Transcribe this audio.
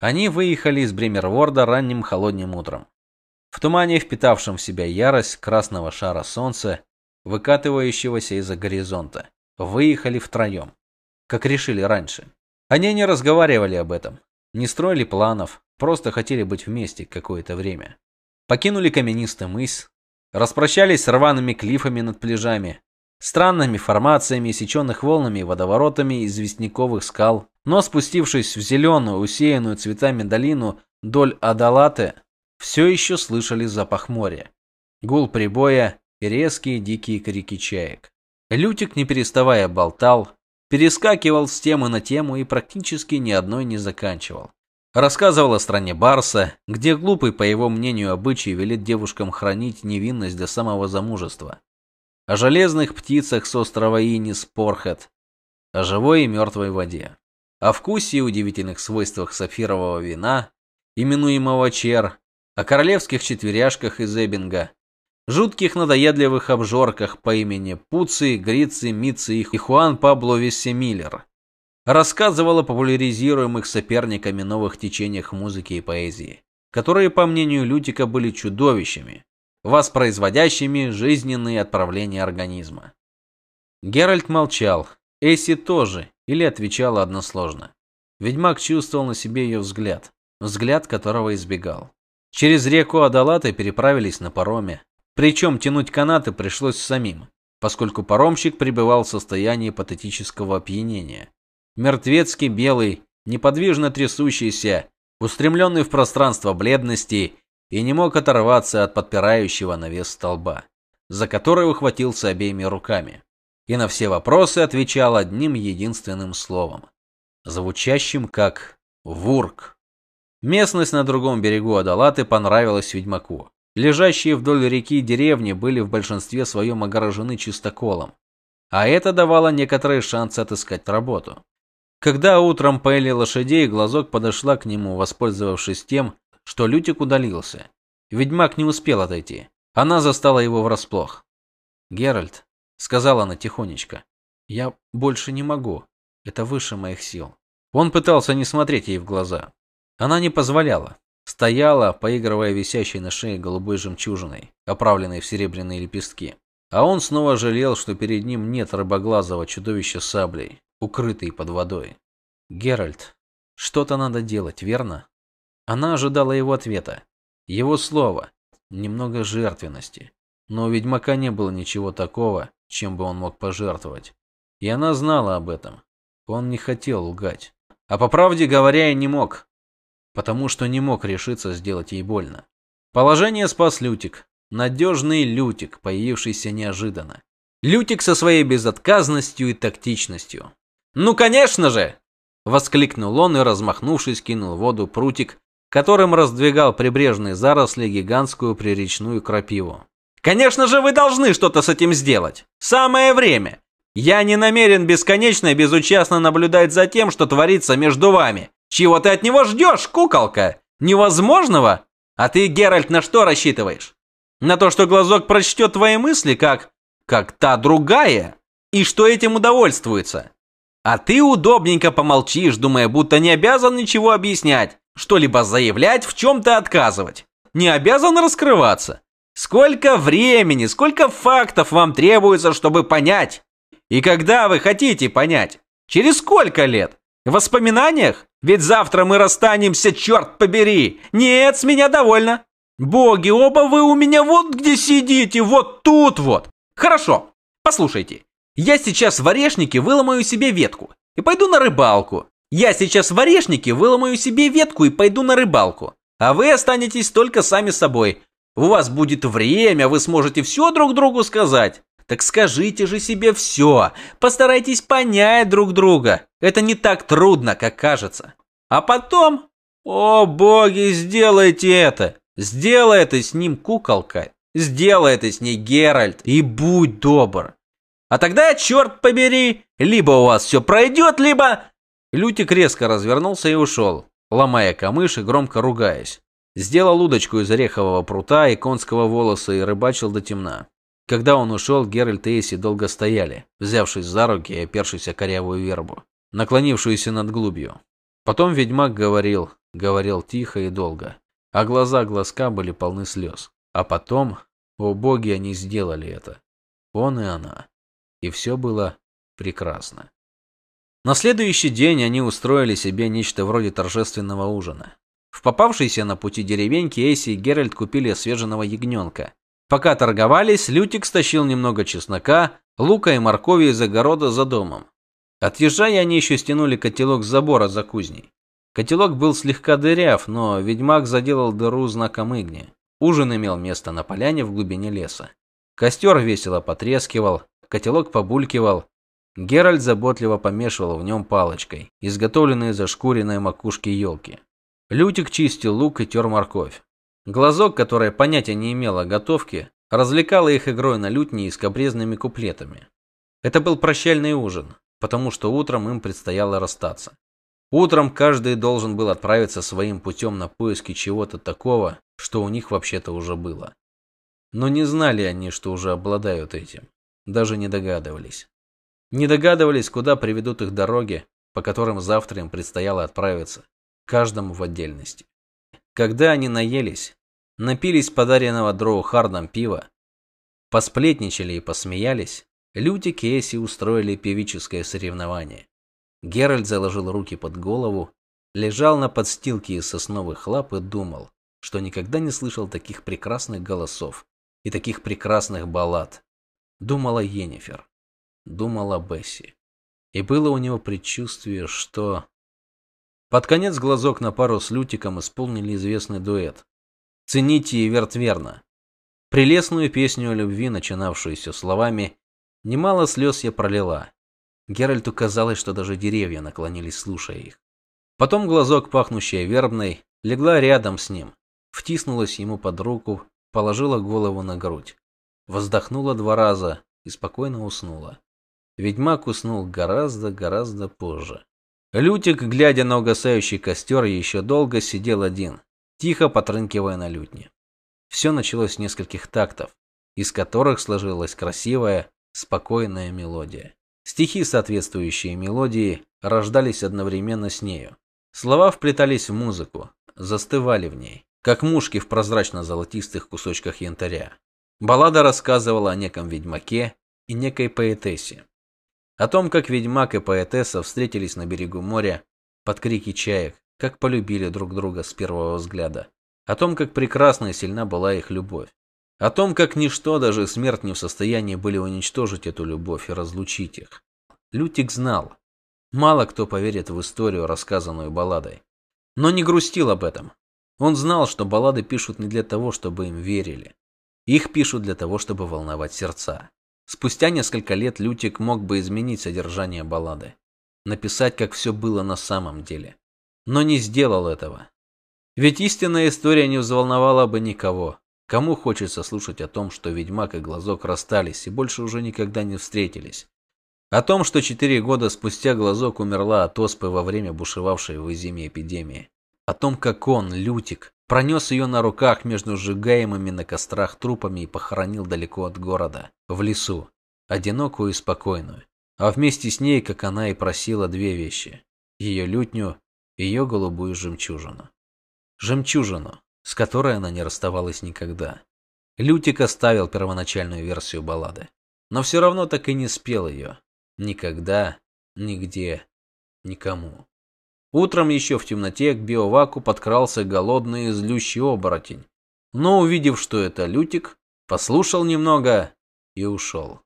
Они выехали из Бремерворда ранним холодным утром. В тумане, впитавшем в себя ярость красного шара солнца, выкатывающегося из-за горизонта, выехали втроем, как решили раньше. Они не разговаривали об этом, не строили планов, просто хотели быть вместе какое-то время. Покинули каменистый мыс, распрощались с рваными клифами над пляжами, странными формациями, сеченных волнами и водоворотами известняковых скал, но спустившись в зеленую, усеянную цветами долину вдоль Адалаты, все еще слышали запах моря, гул прибоя и резкие дикие крики чаек. Лютик, не переставая, болтал, перескакивал с темы на тему и практически ни одной не заканчивал. Рассказывал о стране Барса, где глупый, по его мнению, обычай велит девушкам хранить невинность до самого замужества. О железных птицах с острова Инис Порхет, о живой и мертвой воде, о вкусе и удивительных свойствах сапфирового вина, именуемого чер, о королевских четверяшках из Эббинга, жутких надоедливых обжорках по имени Пуци, Грици, Митци и Хуан Пабло Вессемиллер. Рассказывал о популяризируемых соперниками новых течениях музыки и поэзии, которые, по мнению Лютика, были чудовищами, воспроизводящими жизненные отправления организма. Геральт молчал, Эсси тоже, или отвечала односложно. Ведьмак чувствовал на себе ее взгляд, взгляд которого избегал. Через реку Адалаты переправились на пароме. Причем тянуть канаты пришлось самим, поскольку паромщик пребывал в состоянии патетического опьянения. Мертвецкий белый, неподвижно трясущийся, устремленный в пространство бледности и не мог оторваться от подпирающего навес столба, за который ухватился обеими руками. И на все вопросы отвечал одним единственным словом, звучащим как «вурк». Местность на другом берегу Адалаты понравилась ведьмаку. Лежащие вдоль реки деревни были в большинстве своем огорожены чистоколом, а это давало некоторые шансы отыскать работу. Когда утром поили лошадей, Глазок подошла к нему, воспользовавшись тем, что Лютик удалился. Ведьмак не успел отойти. Она застала его врасплох. "Геральт", сказала она тихонечко. "Я больше не могу. Это выше моих сил". Он пытался не смотреть ей в глаза. Она не позволяла. Стояла, поигрывая висящей на шее голубой жемчужиной, оправленной в серебряные лепестки. А он снова жалел, что перед ним нет рыбоглазого чудовища саблей, укрытой под водой. Геральт, что-то надо делать, верно? Она ожидала его ответа. Его слова, немного жертвенности. Но у ведьмака не было ничего такого, чем бы он мог пожертвовать. И она знала об этом. Он не хотел лгать. А по правде говоря, и не мог потому что не мог решиться сделать ей больно. Положение спас Лютик, надежный Лютик, появившийся неожиданно. Лютик со своей безотказностью и тактичностью. "Ну, конечно же!" воскликнул он и размахнувшись кинул в воду прутик, которым раздвигал прибрежные заросли гигантскую приречную крапиву. Конечно же, вы должны что-то с этим сделать. Самое время. Я не намерен бесконечно и безучастно наблюдать за тем, что творится между вами. Чего ты от него ждешь, куколка? Невозможного? А ты, Геральт, на что рассчитываешь? На то, что глазок прочтет твои мысли, как... как та другая? И что этим удовольствуется? А ты удобненько помолчишь, думая, будто не обязан ничего объяснять, что-либо заявлять, в чем-то отказывать. Не обязан раскрываться. Сколько времени, сколько фактов вам требуется, чтобы понять? И когда вы хотите понять? Через сколько лет? В воспоминаниях? Ведь завтра мы расстанемся, черт побери! Нет, с меня довольно! Боги, оба вы у меня вот где сидите, вот тут вот! Хорошо, послушайте. Я сейчас в орешнике выломаю себе ветку и пойду на рыбалку. Я сейчас в орешнике выломаю себе ветку и пойду на рыбалку. А вы останетесь только сами собой. У вас будет время, вы сможете все друг другу сказать. Так скажите же себе все. Постарайтесь понять друг друга. Это не так трудно, как кажется. А потом... О, боги, сделайте это. Сделай это с ним, куколка. Сделай это с ней, Геральт. И будь добр. А тогда, черт побери, либо у вас все пройдет, либо... Лютик резко развернулся и ушел, ломая камыш и громко ругаясь. Сделал удочку из орехового прута и конского волоса и рыбачил до темна. Когда он ушел, Геральт и Эйси долго стояли, взявшись за руки и опершись о корявую вербу, наклонившуюся над глубью. Потом ведьмак говорил, говорил тихо и долго, а глаза глазка были полны слез. А потом, о боги, они сделали это. Он и она. И все было прекрасно. На следующий день они устроили себе нечто вроде торжественного ужина. В попавшейся на пути деревеньке Эйси и Геральт купили освеженного ягненка. Пока торговались, Лютик стащил немного чеснока, лука и моркови из огорода за домом. Отъезжая, они еще стянули котелок с забора за кузней. Котелок был слегка дыряв, но ведьмак заделал дыру знаком игни. Ужин имел место на поляне в глубине леса. Костер весело потрескивал, котелок побулькивал. Геральт заботливо помешивал в нем палочкой, изготовленной из ошкуренной макушки елки. Лютик чистил лук и тер морковь. Глазок, которая понятия не имела о готовке, развлекала их игрой на лютне и скобрезными куплетами. Это был прощальный ужин, потому что утром им предстояло расстаться. Утром каждый должен был отправиться своим путем на поиски чего-то такого, что у них вообще-то уже было. Но не знали они, что уже обладают этим. Даже не догадывались. Не догадывались, куда приведут их дороги, по которым завтра им предстояло отправиться, каждому в отдельности. Когда они наелись, напились подаренного Дроу Хардом пива, посплетничали и посмеялись, Люди Кейси устроили певическое соревнование. Геральт заложил руки под голову, лежал на подстилке из сосновых лап и думал, что никогда не слышал таких прекрасных голосов и таких прекрасных баллад. Думала Йеннифер, думала Бесси. И было у него предчувствие, что... Под конец глазок на пару с Лютиком исполнили известный дуэт. «Цените и вертверно». Прелестную песню о любви, начинавшуюся словами Немало слез я пролила. Геральту казалось, что даже деревья наклонились, слушая их. Потом глазок, пахнущая вербной, легла рядом с ним, втиснулась ему под руку, положила голову на грудь. Вздохнула два раза и спокойно уснула. Ведьмак уснул гораздо-гораздо позже. Лютик, глядя на угасающий костер, еще долго сидел один, тихо потрынкивая на лютне. Все началось с нескольких тактов, из которых сложилась красивая, спокойная мелодия. Стихи, соответствующие мелодии, рождались одновременно с нею. Слова вплетались в музыку, застывали в ней, как мушки в прозрачно-золотистых кусочках янтаря. Баллада рассказывала о неком ведьмаке и некой поэтессе. О том, как ведьмак и поэтесса встретились на берегу моря под крики чаек, как полюбили друг друга с первого взгляда. О том, как прекрасна и сильна была их любовь. О том, как ничто, даже смерть не в состоянии были уничтожить эту любовь и разлучить их. Лютик знал. Мало кто поверит в историю, рассказанную балладой. Но не грустил об этом. Он знал, что баллады пишут не для того, чтобы им верили. Их пишут для того, чтобы волновать сердца. Спустя несколько лет Лютик мог бы изменить содержание баллады. Написать, как все было на самом деле. Но не сделал этого. Ведь истинная история не взволновала бы никого. Кому хочется слушать о том, что Ведьмак и Глазок расстались и больше уже никогда не встретились? О том, что четыре года спустя Глазок умерла от оспы во время бушевавшей в зиме эпидемии. О том, как он, Лютик, пронес ее на руках между сжигаемыми на кострах трупами и похоронил далеко от города, в лесу, одинокую и спокойную. А вместе с ней, как она и просила, две вещи. Ее лютню, ее голубую жемчужину. Жемчужину, с которой она не расставалась никогда. Лютик оставил первоначальную версию баллады, но все равно так и не спел ее. Никогда, нигде, никому. Утром еще в темноте к биоваку подкрался голодный и злющий оборотень, но увидев, что это Лютик, послушал немного и ушел.